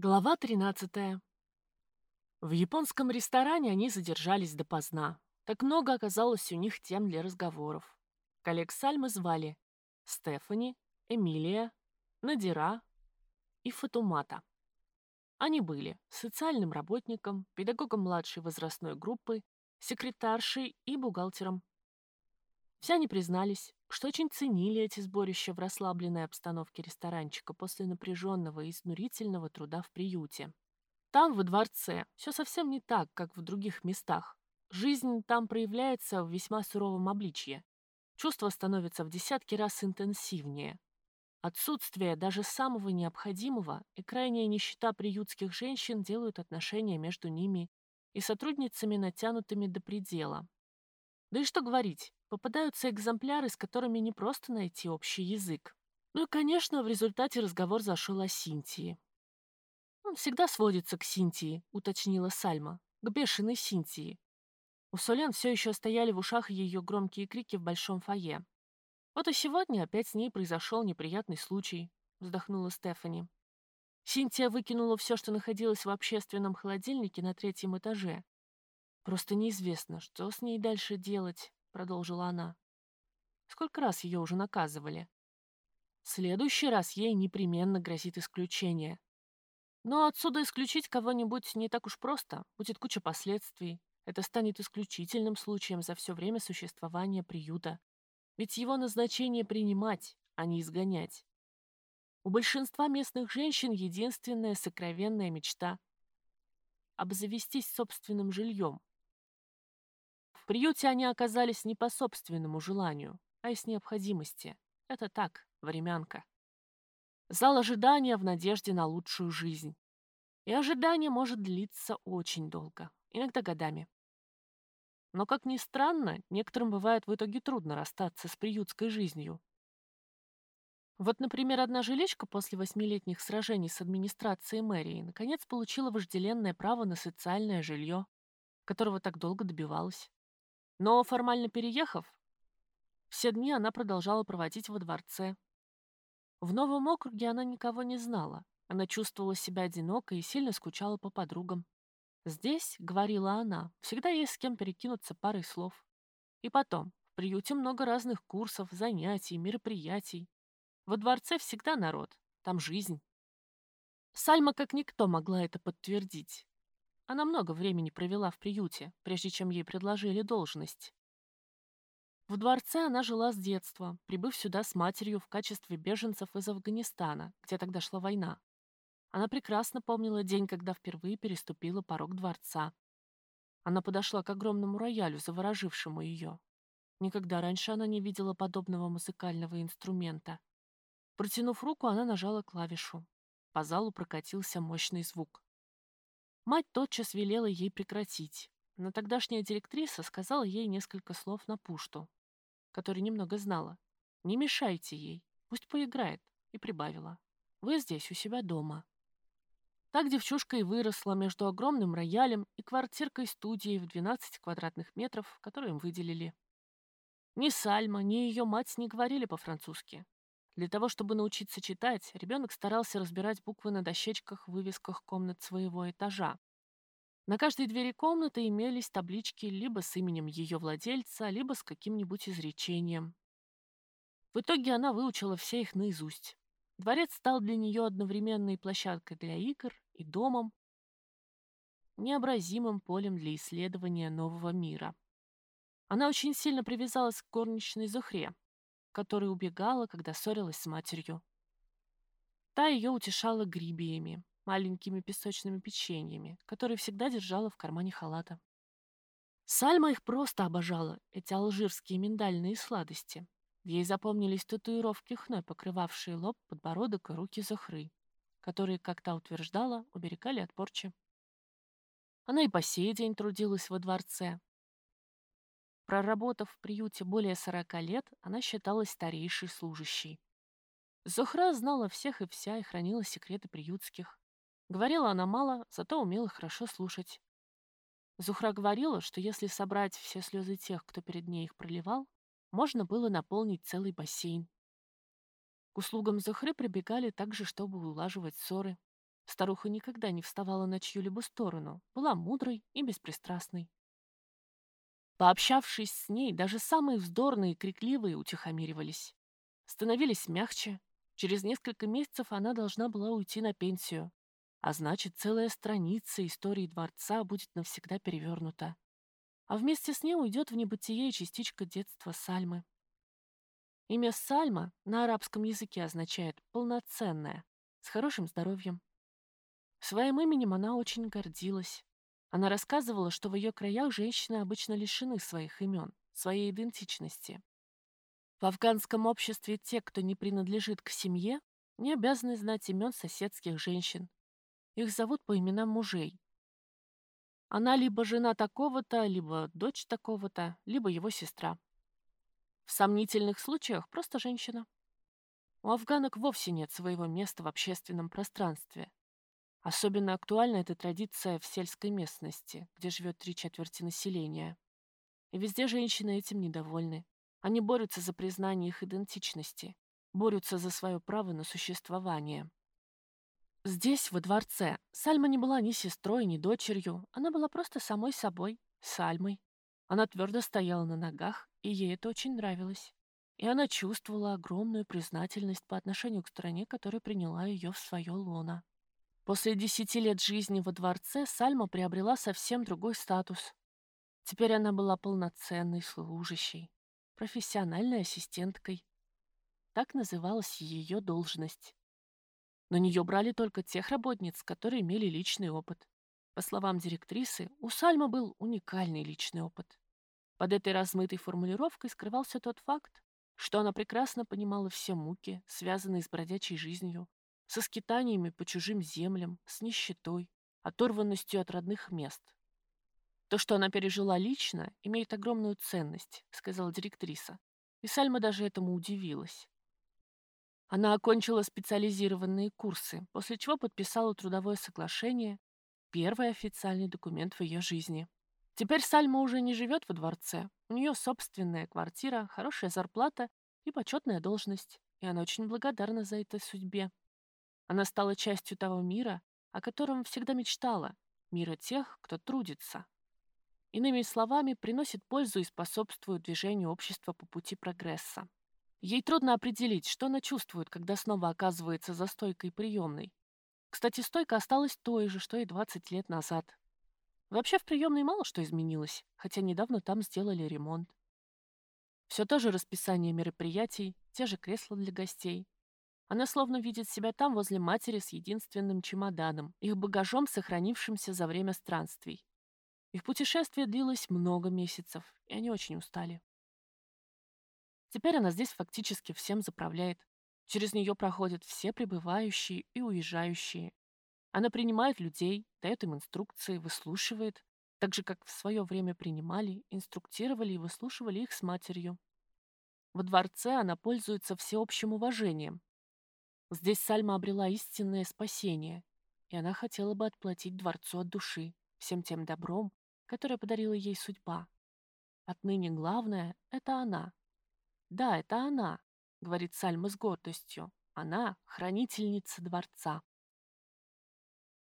Глава 13. В японском ресторане они задержались допоздна. Так много оказалось у них тем для разговоров. Коллег Сальмы звали Стефани, Эмилия, Надира и Фатумата. Они были социальным работником, педагогом младшей возрастной группы, секретаршей и бухгалтером. Все они признались, что очень ценили эти сборища в расслабленной обстановке ресторанчика после напряженного и изнурительного труда в приюте. Там, во дворце, все совсем не так, как в других местах. Жизнь там проявляется в весьма суровом обличье. Чувства становятся в десятки раз интенсивнее. Отсутствие даже самого необходимого и крайняя нищета приютских женщин делают отношения между ними и сотрудницами натянутыми до предела. Да и что говорить, попадаются экземпляры, с которыми не просто найти общий язык. Ну и, конечно, в результате разговор зашел о Синтии. «Он всегда сводится к Синтии», — уточнила Сальма, — «к бешеной Синтии». У Солен все еще стояли в ушах ее громкие крики в большом фойе. «Вот и сегодня опять с ней произошел неприятный случай», — вздохнула Стефани. Синтия выкинула все, что находилось в общественном холодильнике на третьем этаже, «Просто неизвестно, что с ней дальше делать», — продолжила она. «Сколько раз ее уже наказывали?» «В следующий раз ей непременно грозит исключение. Но отсюда исключить кого-нибудь не так уж просто, будет куча последствий. Это станет исключительным случаем за все время существования приюта. Ведь его назначение принимать, а не изгонять. У большинства местных женщин единственная сокровенная мечта — обзавестись собственным жильем, приюте они оказались не по собственному желанию, а из необходимости. Это так, времянка. Зал ожидания в надежде на лучшую жизнь. И ожидание может длиться очень долго, иногда годами. Но, как ни странно, некоторым бывает в итоге трудно расстаться с приютской жизнью. Вот, например, одна жиличка после восьмилетних сражений с администрацией мэрии наконец получила вожделенное право на социальное жилье, которого так долго добивалась. Но, формально переехав, все дни она продолжала проводить во дворце. В новом округе она никого не знала. Она чувствовала себя одинокой и сильно скучала по подругам. «Здесь, — говорила она, — всегда есть с кем перекинуться парой слов. И потом, в приюте много разных курсов, занятий, мероприятий. Во дворце всегда народ, там жизнь». Сальма как никто могла это подтвердить. Она много времени провела в приюте, прежде чем ей предложили должность. В дворце она жила с детства, прибыв сюда с матерью в качестве беженцев из Афганистана, где тогда шла война. Она прекрасно помнила день, когда впервые переступила порог дворца. Она подошла к огромному роялю, заворожившему ее. Никогда раньше она не видела подобного музыкального инструмента. Протянув руку, она нажала клавишу. По залу прокатился мощный звук. Мать тотчас велела ей прекратить, но тогдашняя директриса сказала ей несколько слов на пушту, который немного знала. «Не мешайте ей, пусть поиграет», и прибавила. «Вы здесь, у себя дома». Так девчушка и выросла между огромным роялем и квартиркой-студией в 12 квадратных метров, которую им выделили. Ни Сальма, ни ее мать не говорили по-французски. Для того, чтобы научиться читать, ребенок старался разбирать буквы на дощечках вывесках комнат своего этажа. На каждой двери комнаты имелись таблички либо с именем ее владельца, либо с каким-нибудь изречением. В итоге она выучила все их наизусть. Дворец стал для нее одновременной площадкой для игр и домом, необразимым полем для исследования нового мира. Она очень сильно привязалась к горничной Зухре, которая убегала, когда ссорилась с матерью. Та ее утешала грибиями, маленькими песочными печеньями, которые всегда держала в кармане халата. Сальма их просто обожала, эти алжирские миндальные сладости. Ей запомнились татуировки хной, покрывавшие лоб, подбородок и руки Зохры, которые, как та утверждала, уберегали от порчи. Она и по сей день трудилась во дворце, Проработав в приюте более 40 лет, она считалась старейшей служащей. Зухра знала всех и вся и хранила секреты приютских. Говорила она мало, зато умела хорошо слушать. Зухра говорила, что если собрать все слезы тех, кто перед ней их проливал, можно было наполнить целый бассейн. К услугам Зухры прибегали также, чтобы улаживать ссоры. Старуха никогда не вставала на чью-либо сторону, была мудрой и беспристрастной. Пообщавшись с ней, даже самые вздорные и крикливые утихомиривались. Становились мягче. Через несколько месяцев она должна была уйти на пенсию. А значит, целая страница истории дворца будет навсегда перевернута. А вместе с ней уйдет в небытие частичка детства Сальмы. Имя Сальма на арабском языке означает «полноценная», с хорошим здоровьем. Своим именем она очень гордилась. Она рассказывала, что в ее краях женщины обычно лишены своих имен, своей идентичности. В афганском обществе те, кто не принадлежит к семье, не обязаны знать имен соседских женщин. Их зовут по именам мужей. Она либо жена такого-то, либо дочь такого-то, либо его сестра. В сомнительных случаях просто женщина. У афганок вовсе нет своего места в общественном пространстве. Особенно актуальна эта традиция в сельской местности, где живет три четверти населения. И везде женщины этим недовольны. Они борются за признание их идентичности, борются за свое право на существование. Здесь, во дворце, Сальма не была ни сестрой, ни дочерью, она была просто самой собой, Сальмой. Она твердо стояла на ногах, и ей это очень нравилось. И она чувствовала огромную признательность по отношению к стране, которая приняла ее в свое лоно. После десяти лет жизни во дворце Сальма приобрела совсем другой статус. Теперь она была полноценной служащей, профессиональной ассистенткой. Так называлась ее должность. На нее брали только тех работниц, которые имели личный опыт. По словам директрисы, у Сальмы был уникальный личный опыт. Под этой размытой формулировкой скрывался тот факт, что она прекрасно понимала все муки, связанные с бродячей жизнью, со скитаниями по чужим землям, с нищетой, оторванностью от родных мест. То, что она пережила лично, имеет огромную ценность, сказала директриса. И Сальма даже этому удивилась. Она окончила специализированные курсы, после чего подписала трудовое соглашение, первый официальный документ в ее жизни. Теперь Сальма уже не живет во дворце. У нее собственная квартира, хорошая зарплата и почетная должность, и она очень благодарна за это судьбе. Она стала частью того мира, о котором всегда мечтала, мира тех, кто трудится. Иными словами, приносит пользу и способствует движению общества по пути прогресса. Ей трудно определить, что она чувствует, когда снова оказывается за стойкой приемной. Кстати, стойка осталась той же, что и 20 лет назад. Вообще в приемной мало что изменилось, хотя недавно там сделали ремонт. Все то же расписание мероприятий, те же кресла для гостей. Она словно видит себя там возле матери с единственным чемоданом, их багажом, сохранившимся за время странствий. Их путешествие длилось много месяцев, и они очень устали. Теперь она здесь фактически всем заправляет. Через нее проходят все прибывающие и уезжающие. Она принимает людей, дает им инструкции, выслушивает, так же, как в свое время принимали, инструктировали и выслушивали их с матерью. Во дворце она пользуется всеобщим уважением. Здесь Сальма обрела истинное спасение, и она хотела бы отплатить дворцу от души, всем тем добром, которое подарила ей судьба. Отныне главное — это она. Да, это она, говорит Сальма с гордостью. Она — хранительница дворца.